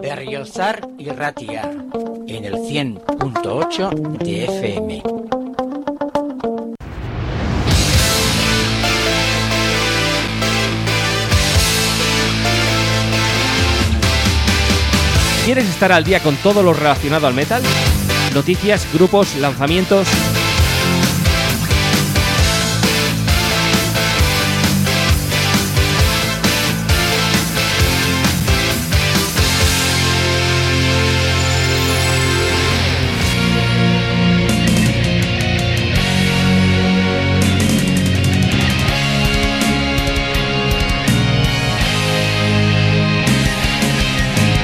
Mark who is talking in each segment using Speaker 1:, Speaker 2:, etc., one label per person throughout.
Speaker 1: Berriozar y Ratia en el 100.8 de FM.
Speaker 2: ¿Quieres estar al día con todo lo relacionado al metal? Noticias, grupos, lanzamientos.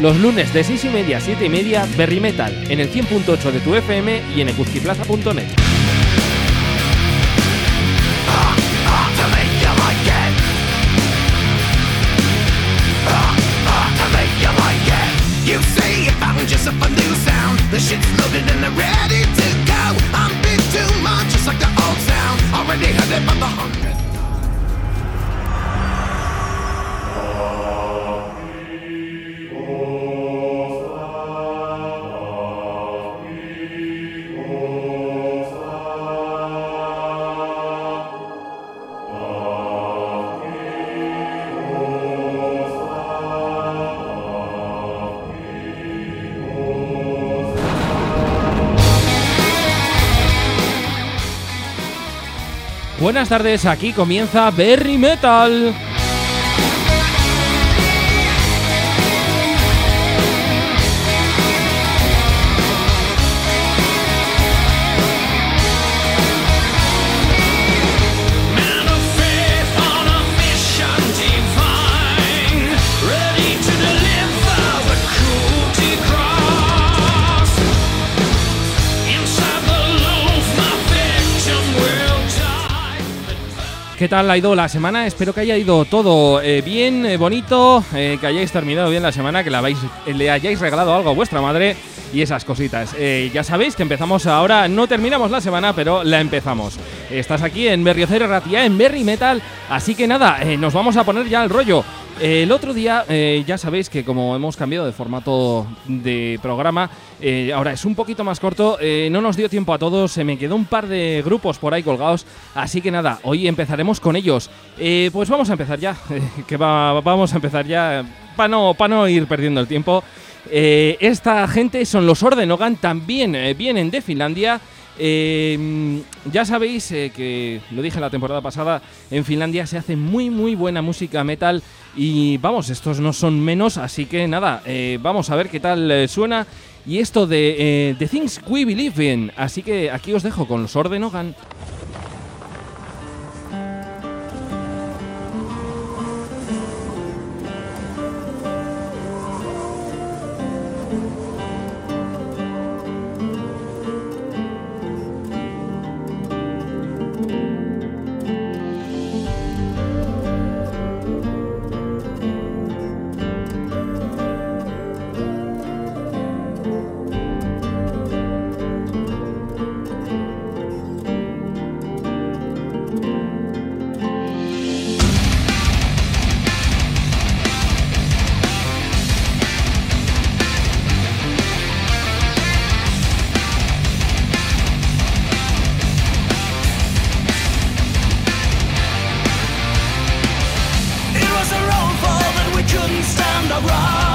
Speaker 2: Los lunes de 6 y media a 7 y media, Berry Metal, en el 100.8 de tu FM y en
Speaker 3: sound. Already heard it by the hundred.
Speaker 2: Buenas tardes, aquí comienza Berry Metal. ¿Qué tal ha ido la semana? Espero que haya ido todo eh, bien, eh, bonito, eh, que hayáis terminado bien la semana, que la habéis- le hayáis regalado algo a vuestra madre y esas cositas. Ya sabéis que empezamos ahora, no terminamos la semana, pero la empezamos. Estás aquí en Berriocero Ratia, en Berry Metal, así que nada, nos vamos a poner ya al rollo. El otro día, eh, ya sabéis que como hemos cambiado de formato de programa, eh, ahora es un poquito más corto, eh, no nos dio tiempo a todos, se me quedó un par de grupos por ahí colgados, así que nada, hoy empezaremos con ellos. Pues vamos a empezar ya, que va- vamos a empezar ya, para no, pa no ir perdiendo el tiempo. Esta gente son los Ordenogan, también vienen de Finlandia. Ya sabéis que, lo dije la temporada pasada, en Finlandia se hace muy muy buena música metal y vamos, estos no son menos, así que nada, eh, vamos a ver qué tal eh, suena. Y esto de eh, The Things We Believe In, así que aquí os dejo con los Ordenogan.
Speaker 3: around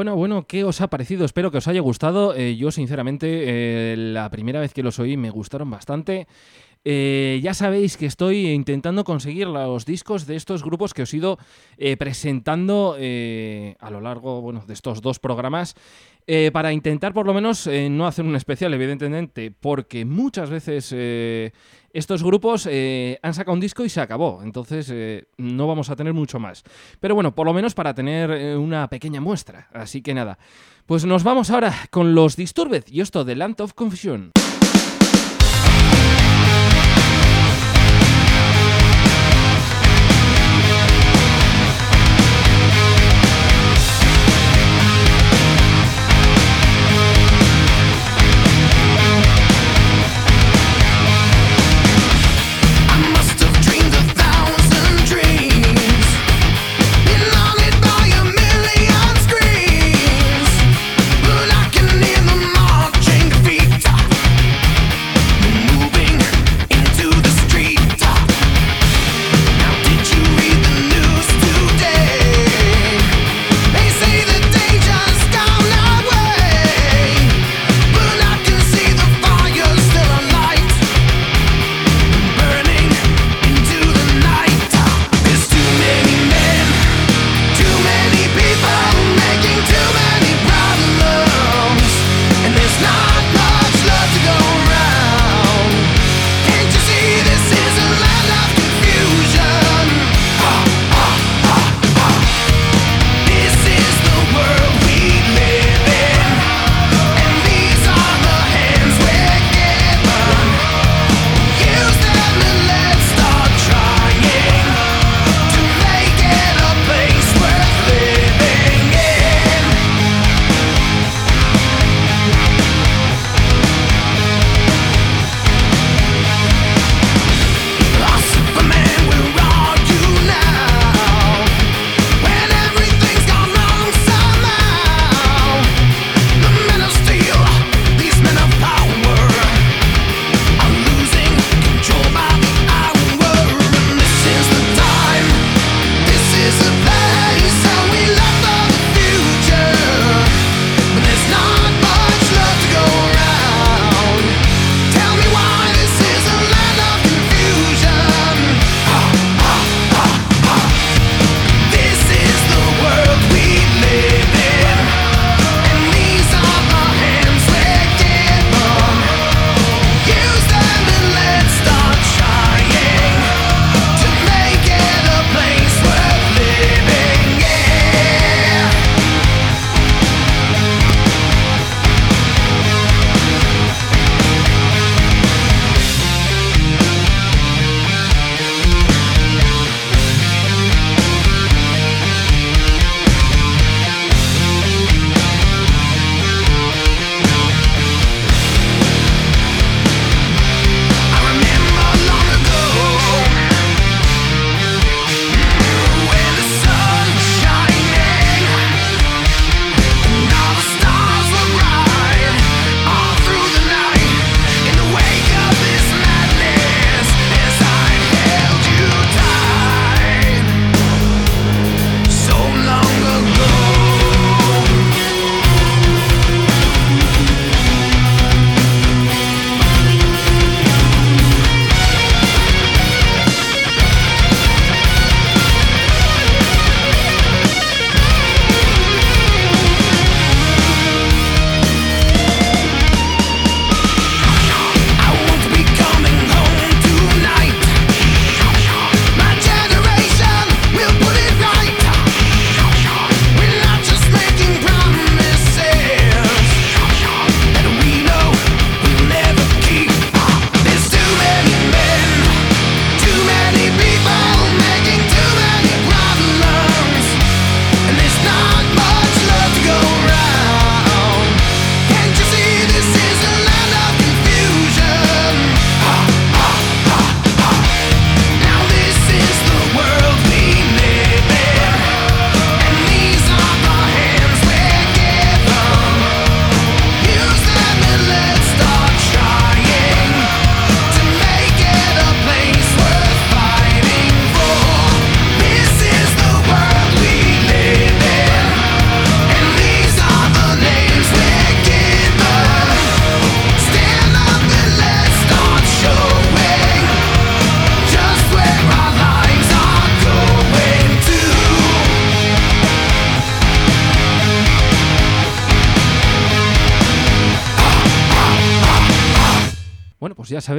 Speaker 2: Bueno, bueno, ¿qué os ha parecido? Espero que os haya gustado. Eh, yo, sinceramente, eh, la primera vez que los oí me gustaron bastante. Eh, ya sabéis que estoy intentando conseguir los discos de estos grupos que os he ido presentando a lo largo bueno, de estos dos programas. Eh, para intentar por lo menos eh, no hacer un especial, evidentemente, porque muchas veces eh, estos grupos han sacado un disco y se acabó, entonces no vamos a tener mucho más. Pero bueno, por lo menos para tener una pequeña muestra. Así que nada, pues nos vamos ahora con los Disturbed y esto de Land of Confusion.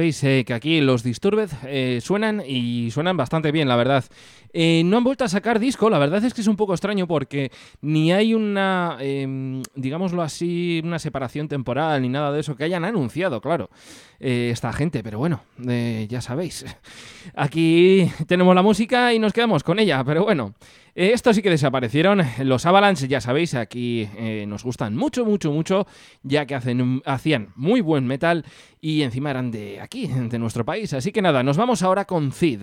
Speaker 2: Sabéis eh, que aquí los Disturbed eh, suenan y suenan bastante bien, la verdad. Eh, no han vuelto a sacar disco, la verdad es que es un poco extraño porque ni hay una, em, digámoslo así, una separación temporal ni nada de eso que hayan anunciado, claro, esta gente, pero bueno, ya sabéis. Aquí tenemos la música y nos quedamos con ella, pero bueno. Eh, estos sí que desaparecieron. Los Avalanche, ya sabéis, aquí eh, nos gustan mucho, mucho, mucho, ya que hacen, hacían muy buen metal y encima eran de aquí, de nuestro país. Así que nada, nos vamos ahora con Cid.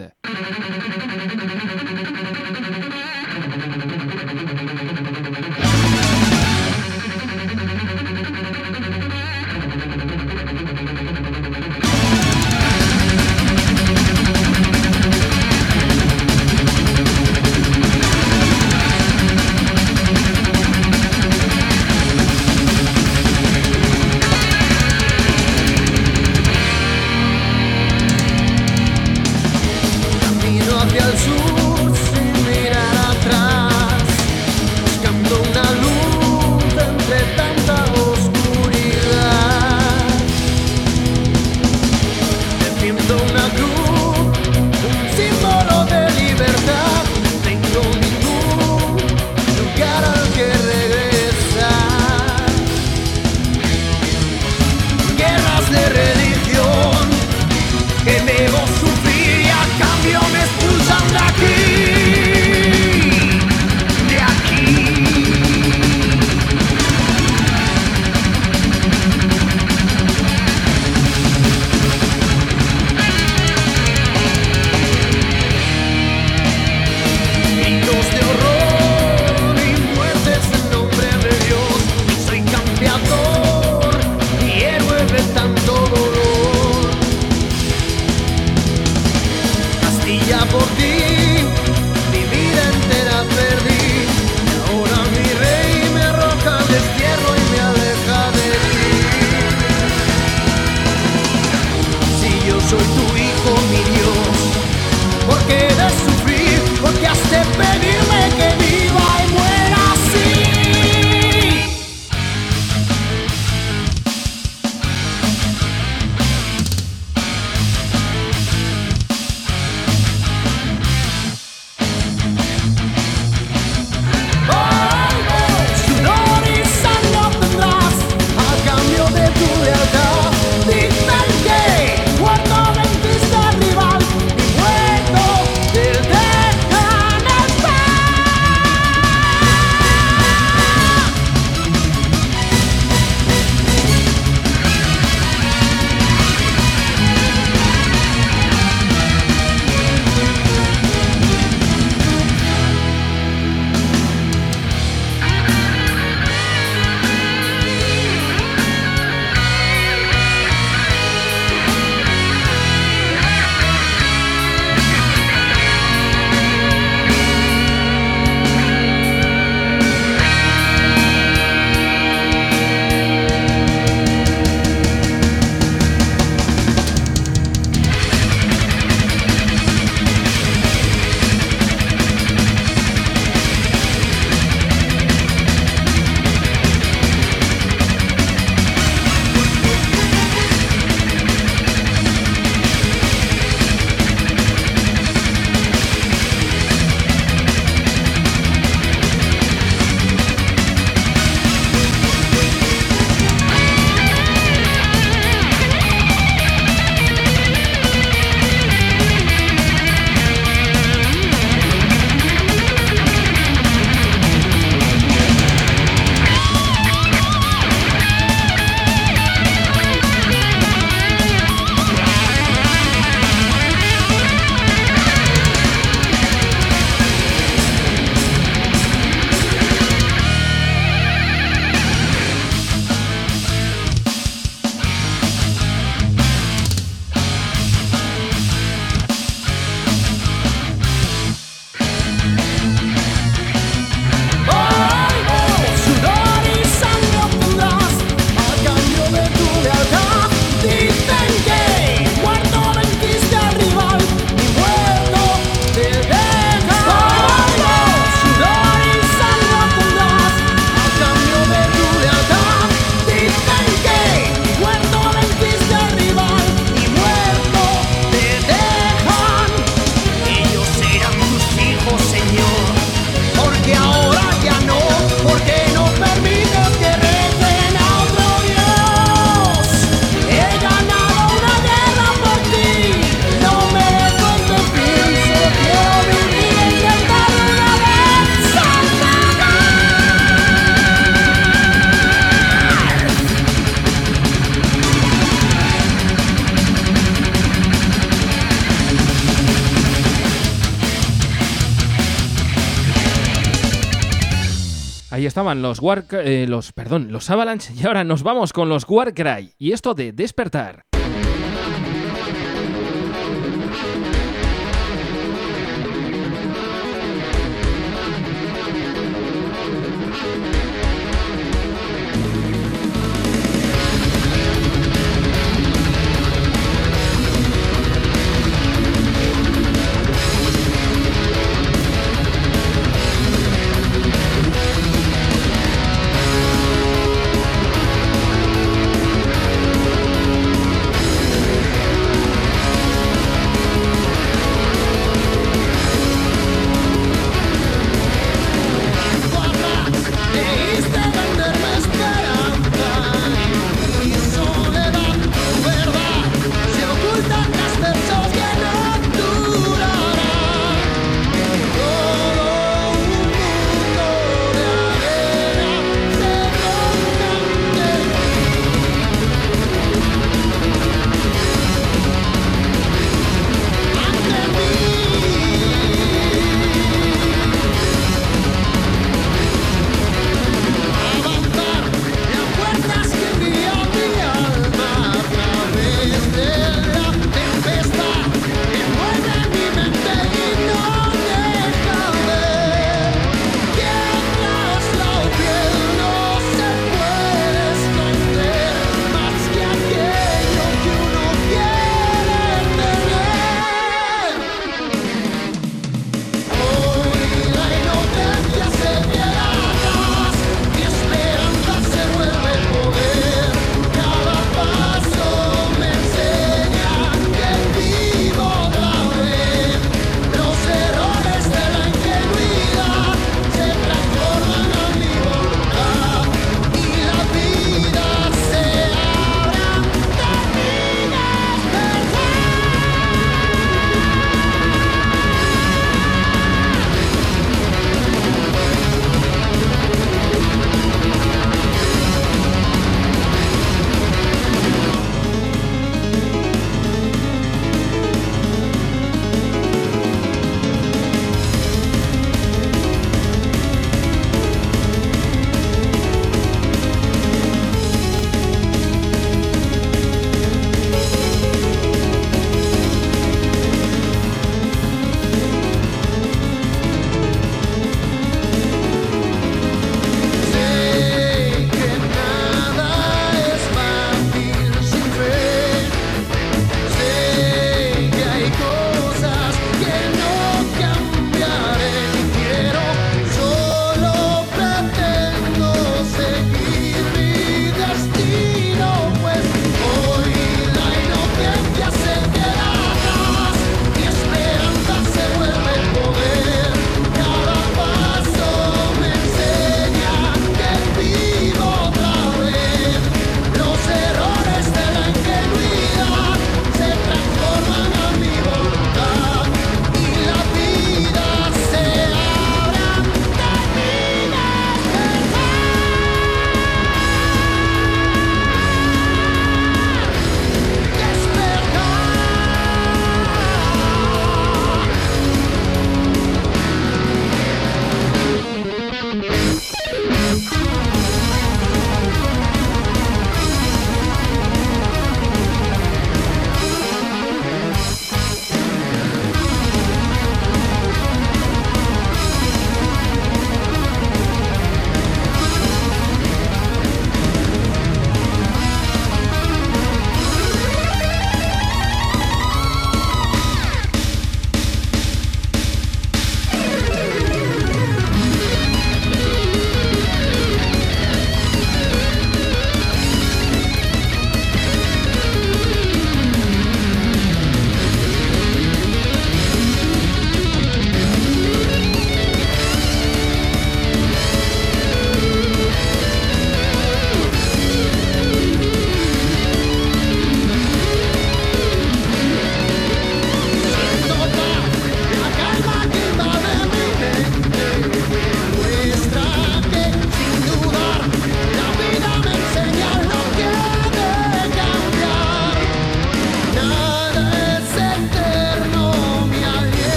Speaker 2: Los War, eh, los, perdón, los Avalanche y ahora nos vamos con los Warcry y esto de despertar.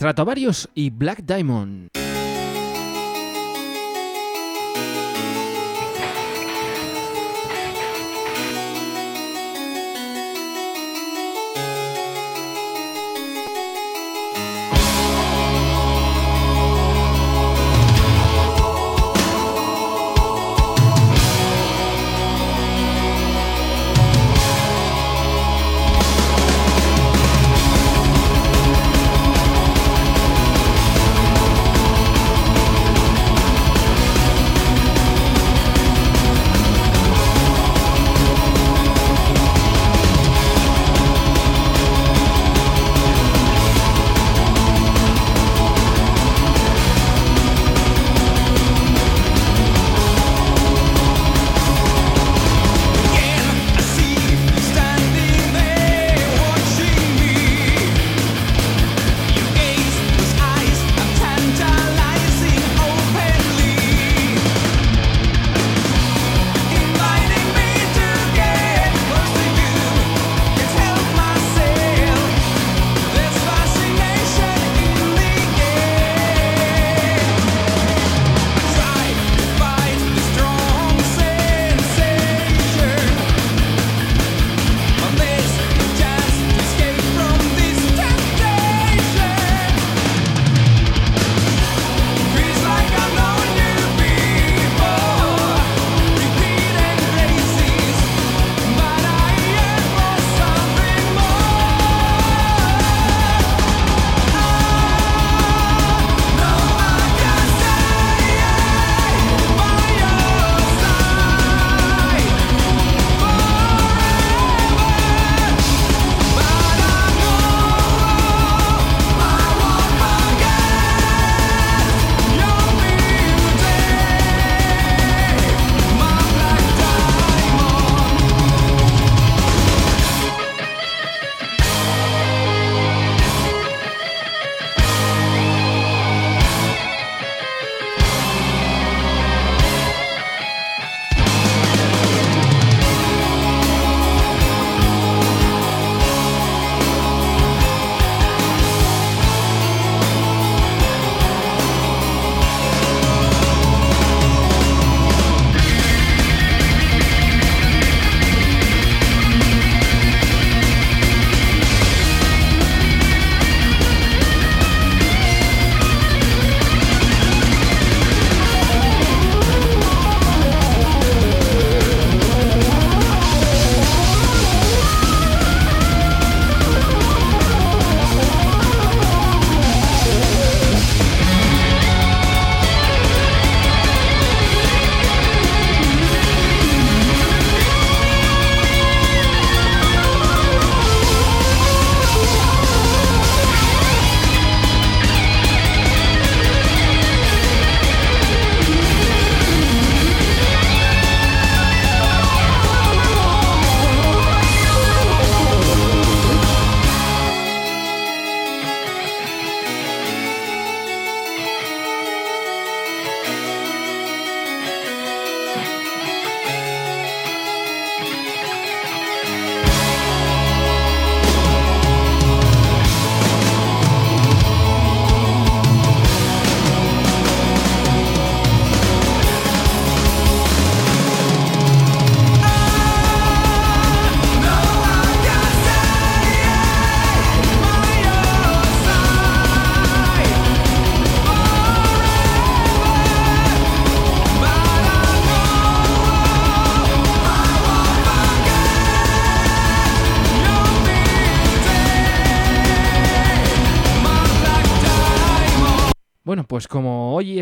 Speaker 3: Stratovarius y Black Diamond.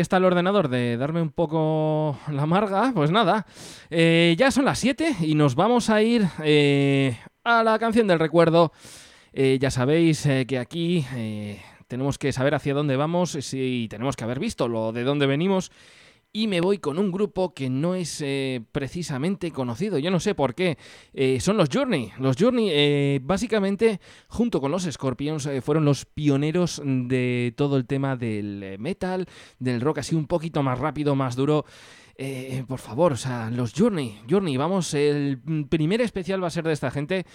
Speaker 3: Está el ordenador de darme un poco la amarga, pues nada, eh, ya son las 7 y nos vamos a ir eh, a la canción del recuerdo. Eh, ya sabéis que aquí tenemos que saber hacia dónde vamos y tenemos que haber visto lo de dónde venimos y me voy con un grupo que no es eh, precisamente conocido, yo no sé por qué. Eh, son los Journey. Los Journey, eh, básicamente, junto con los Scorpions, fueron los pioneros de todo el tema del metal, del rock así un poquito más rápido, más duro. por favor, o sea, los Journey, Journey, vamos, el primer especial va a ser de esta gente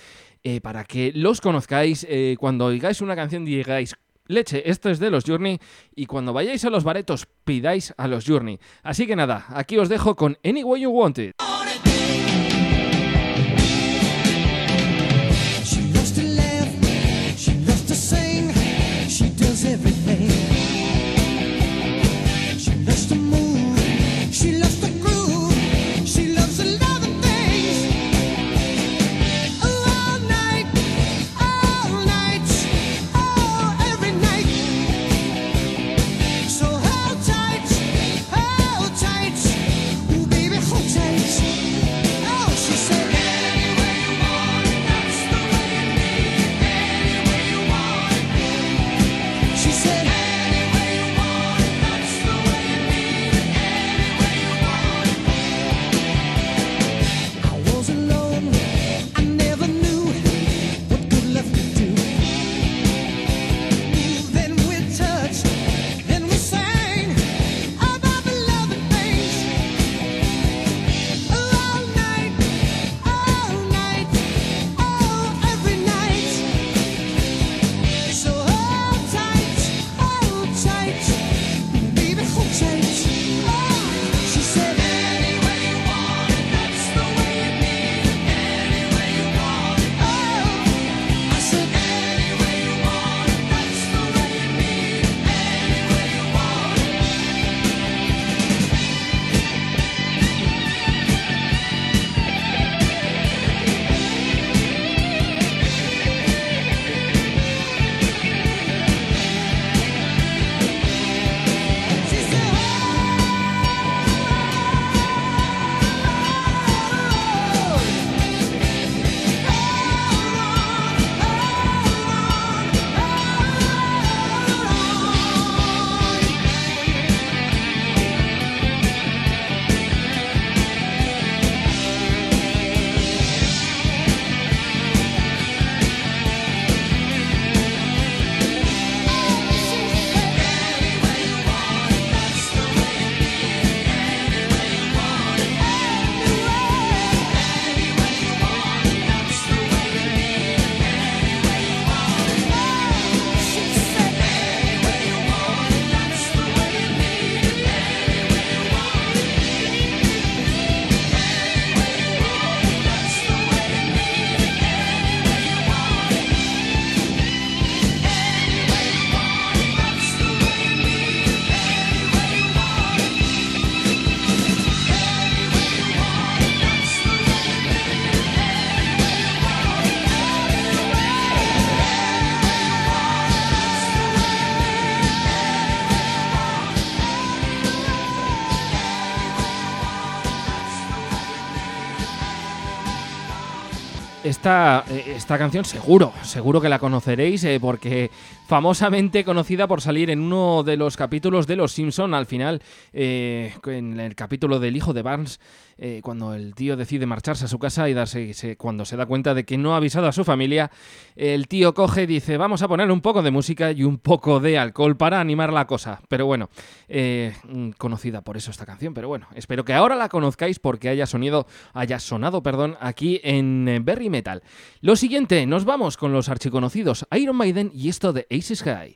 Speaker 3: para que los conozcáis. cuando oigáis una canción digáis, leche, esto es de los Journey y cuando vayáis a los baretos pidáis a los Journey. Así que nada, aquí os dejo con Any Way You Want It. Esta, eh, esta canción seguro, seguro que la conoceréis eh, porque famosamente conocida por salir en uno de los capítulos de Los Simpson al final, eh, en el capítulo del hijo de Barnes, eh, cuando el tío decide marcharse a su casa y darse, se- cuando se da cuenta de que no ha avisado a su familia, el tío coge y dice vamos a poner un poco de música y un poco de alcohol para animar la cosa. Pero bueno, eh, mm, conocida por eso esta canción, pero bueno, espero que ahora la conozcáis porque haya sonido, haya sonado, perdón, aquí en eh, Berry Metal. Lo siguiente, nos vamos con los archiconocidos Iron Maiden y esto de Aces High.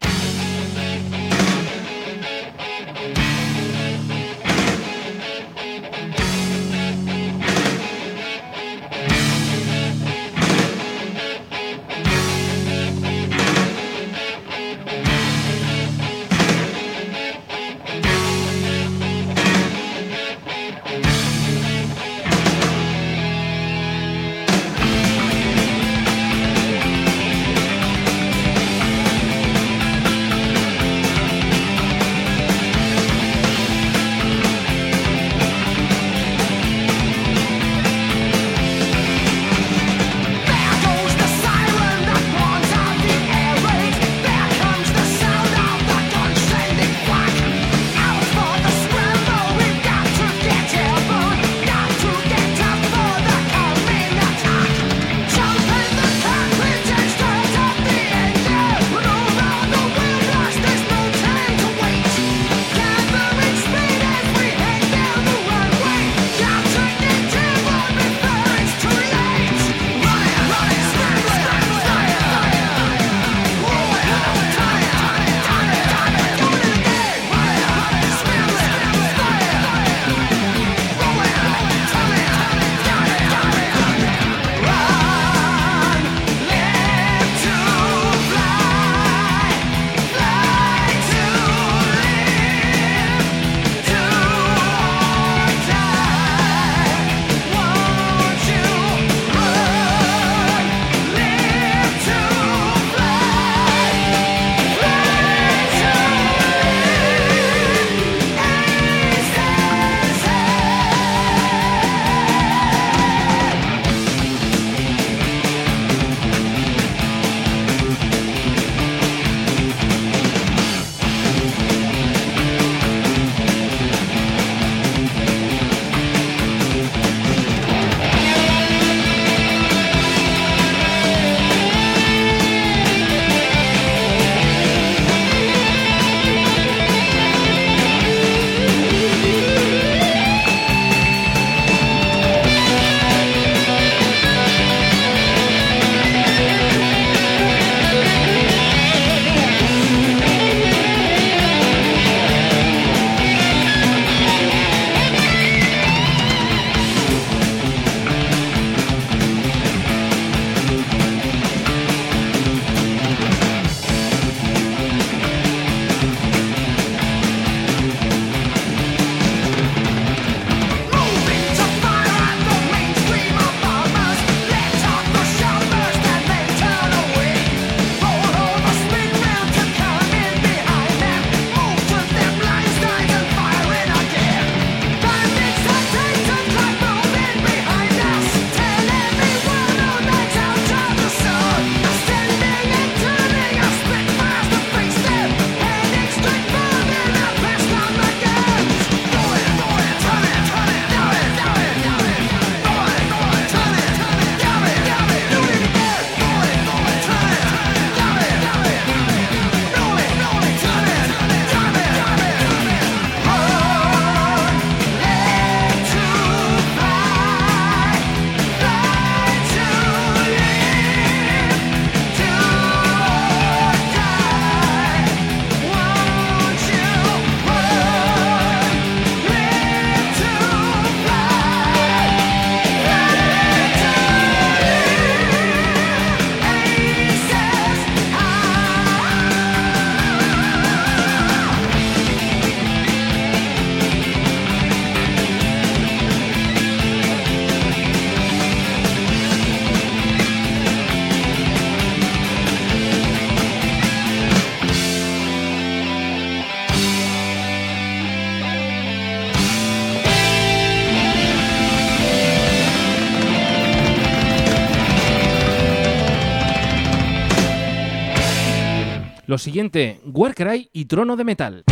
Speaker 4: Lo siguiente, Warcry y Trono de Metal.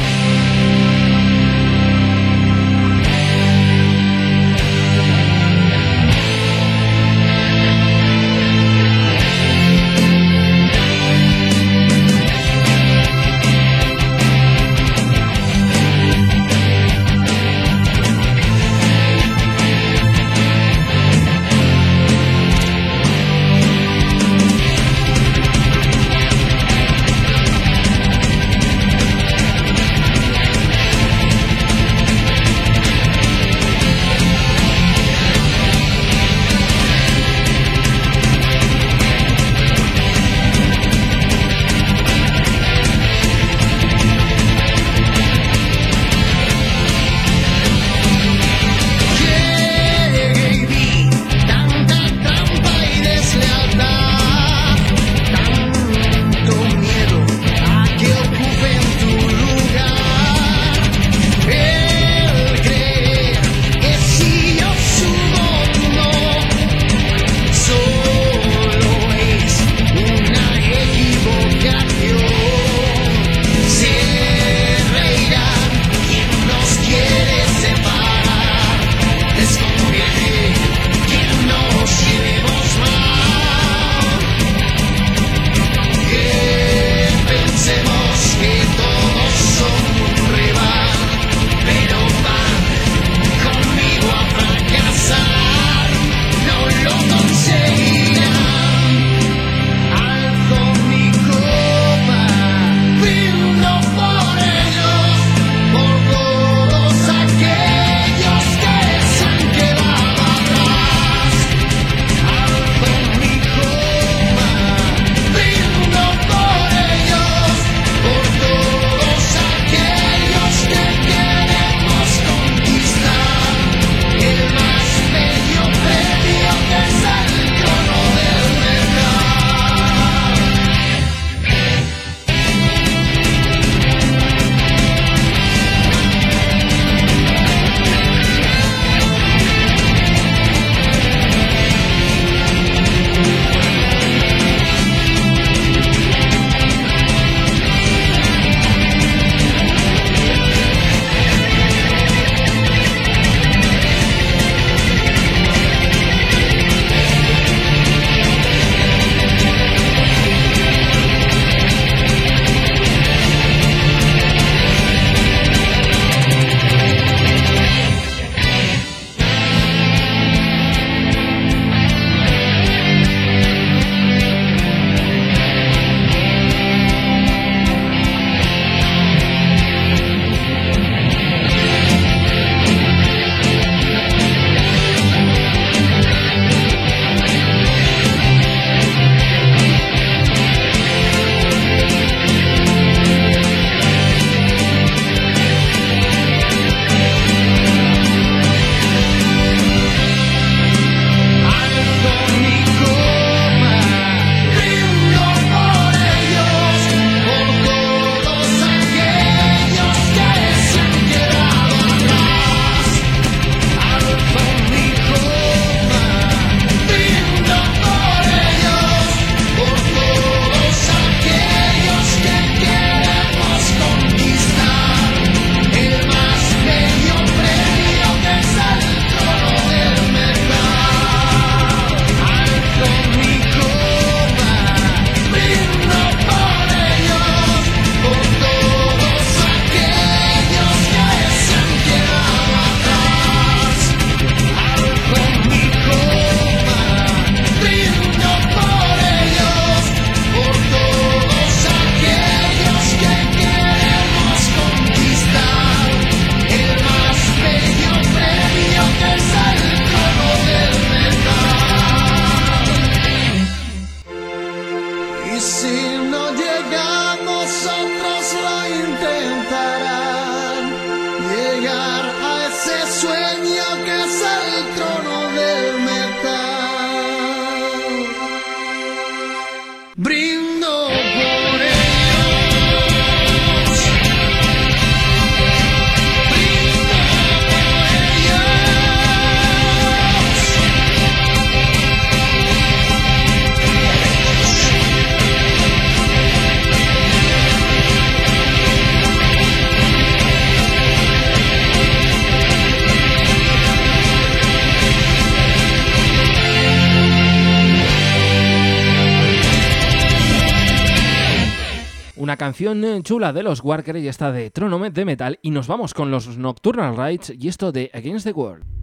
Speaker 3: canción chula de los Warker y esta de Tronome de Metal y nos vamos con los Nocturnal Rights y esto de Against the World.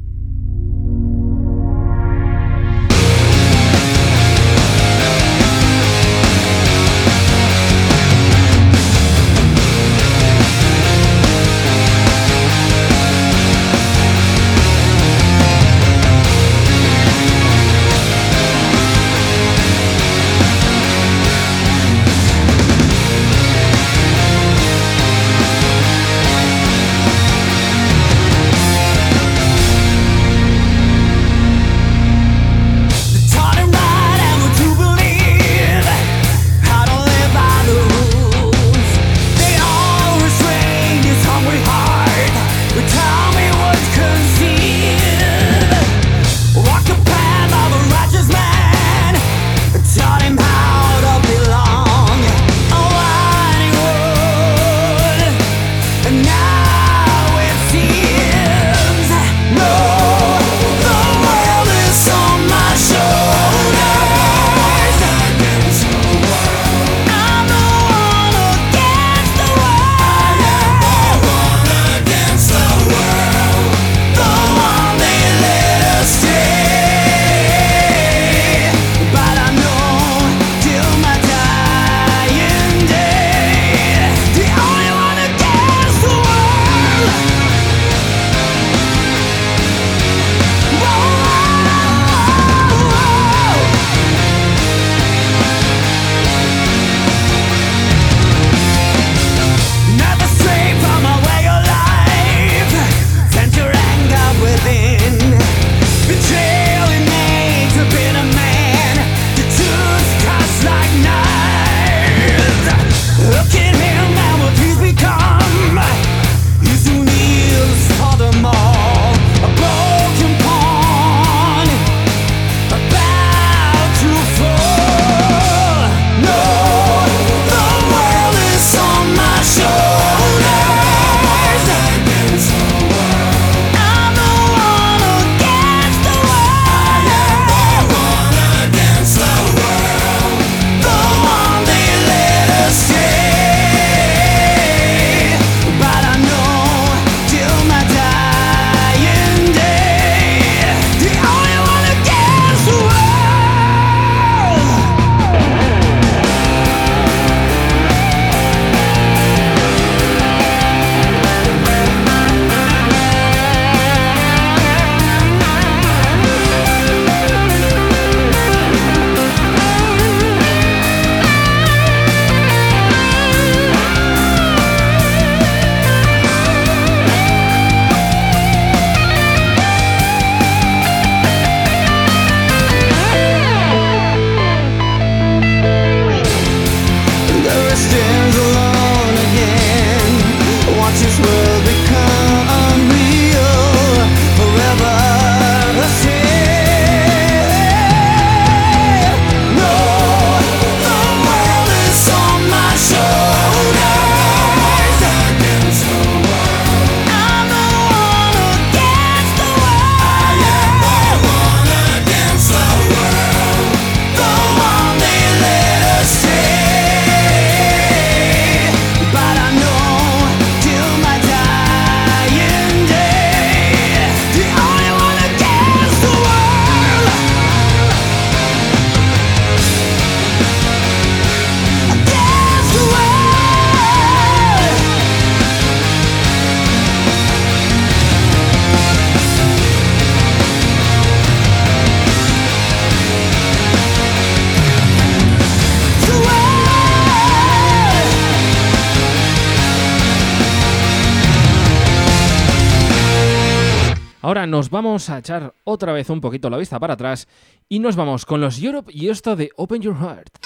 Speaker 3: Ahora nos vamos a echar otra vez un poquito la vista para atrás y nos vamos con los Europe y esto de Open Your Heart.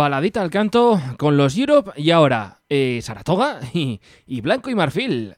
Speaker 2: baladita al canto con los Europe y ahora eh, Saratoga y Blanco y Marfil.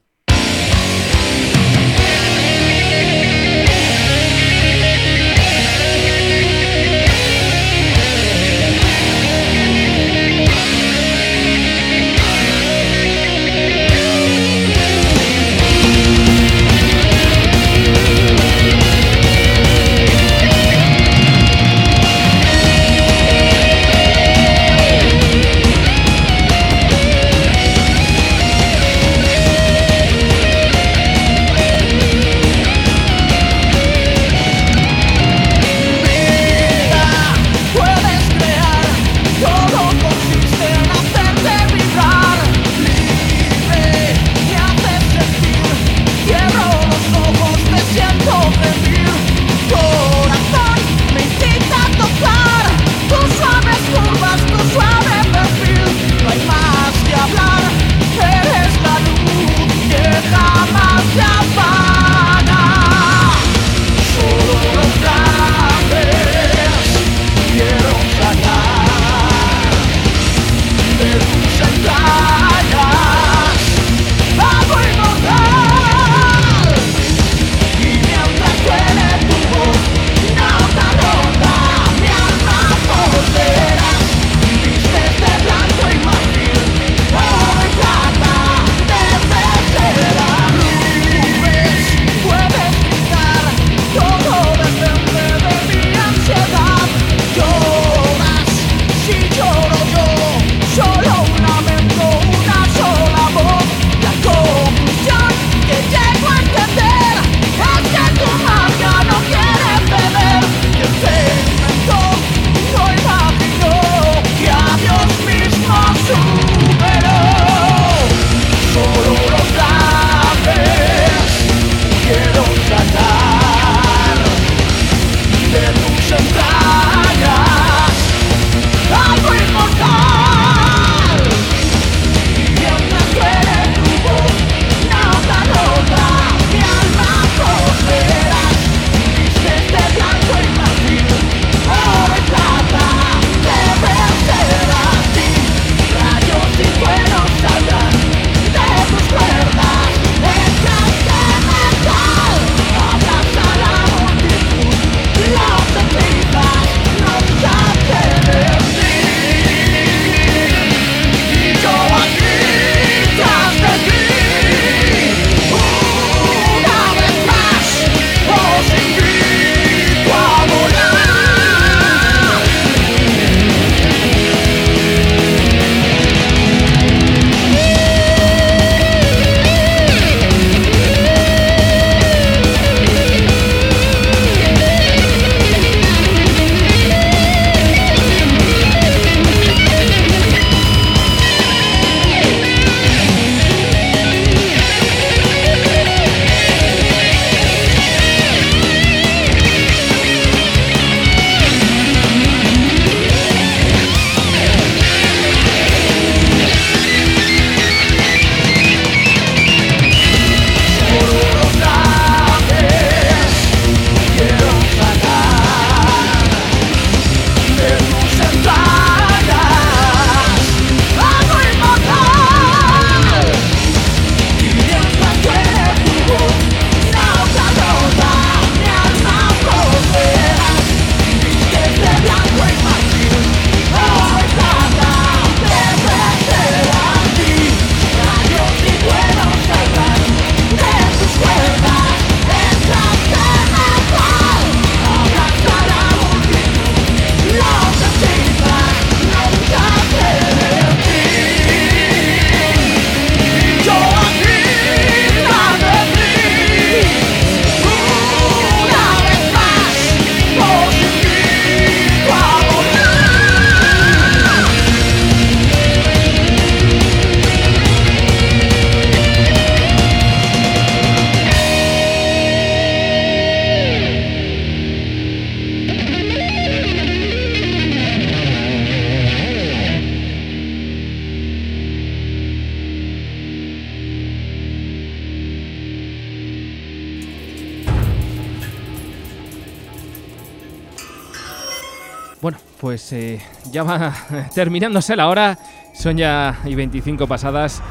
Speaker 2: Ya va terminándose la hora, son ya y 25 pasadas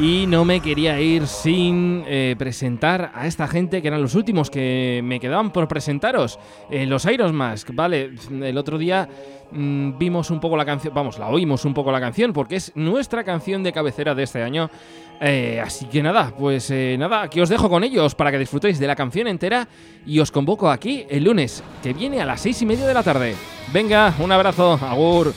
Speaker 2: y no me quería ir sin eh, presentar a esta gente que eran los últimos que me quedaban por presentaros. Eh, los Iron Mask, vale, el otro día mm, vimos un poco la canción, vamos, la oímos un poco la canción porque es nuestra canción de cabecera de este año. Eh, así que nada, pues nada, aquí os dejo con ellos para que disfrutéis de la canción entera y os convoco aquí el lunes, que viene a las seis y media de la tarde. Venga, un abrazo, agur.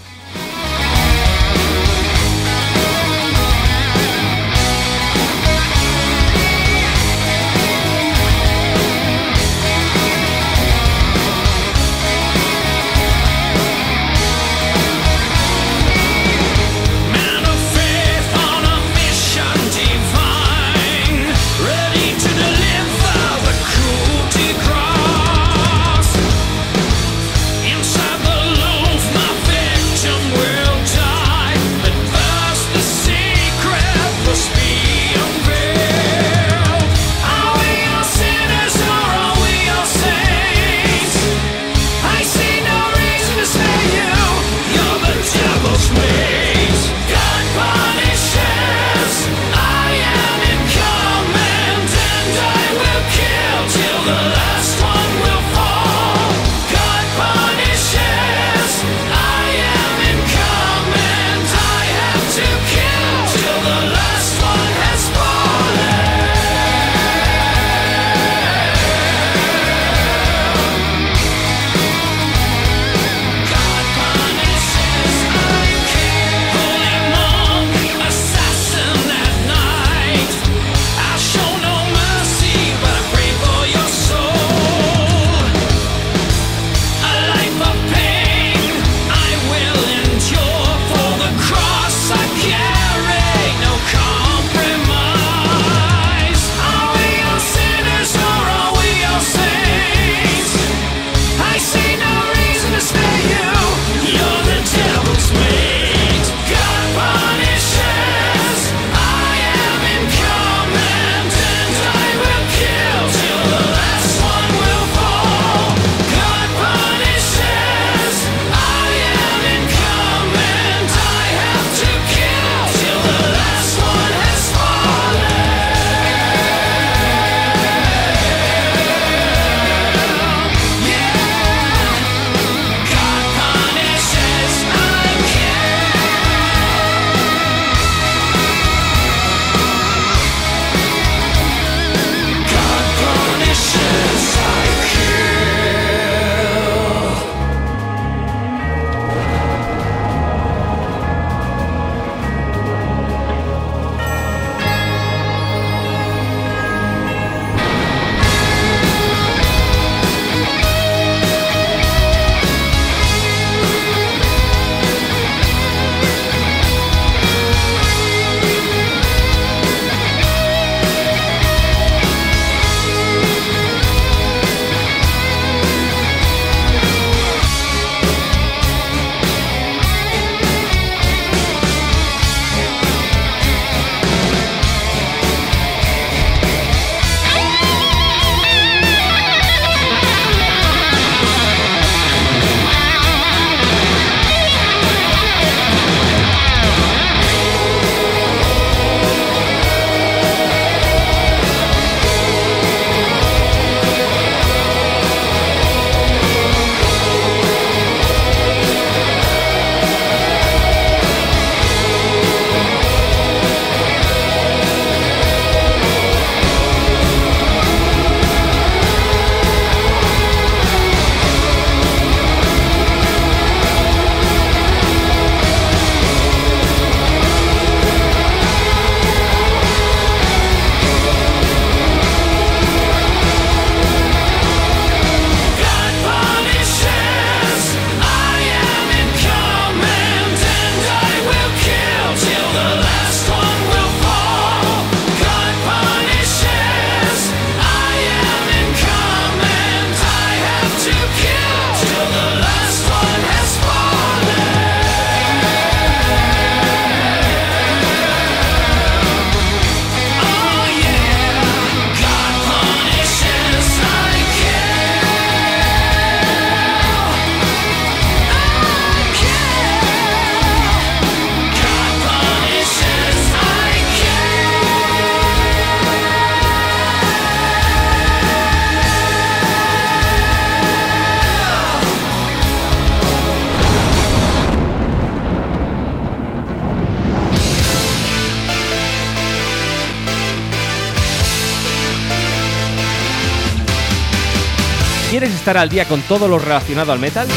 Speaker 2: Al día con todo lo relacionado al metal?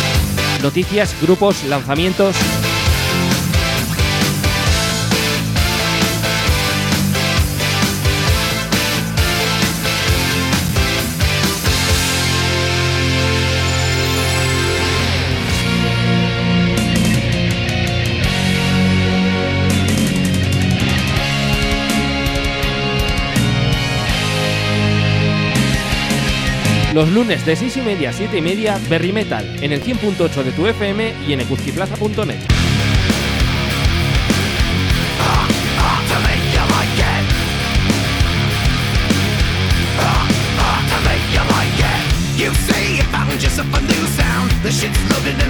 Speaker 2: Noticias, grupos, lanzamientos. Los lunes de 6 y media a 7 y media, Berry Metal, en el 100.8 de tu FM y en ecuzquiplaza.net.
Speaker 3: you say you a new sound. The shit's loaded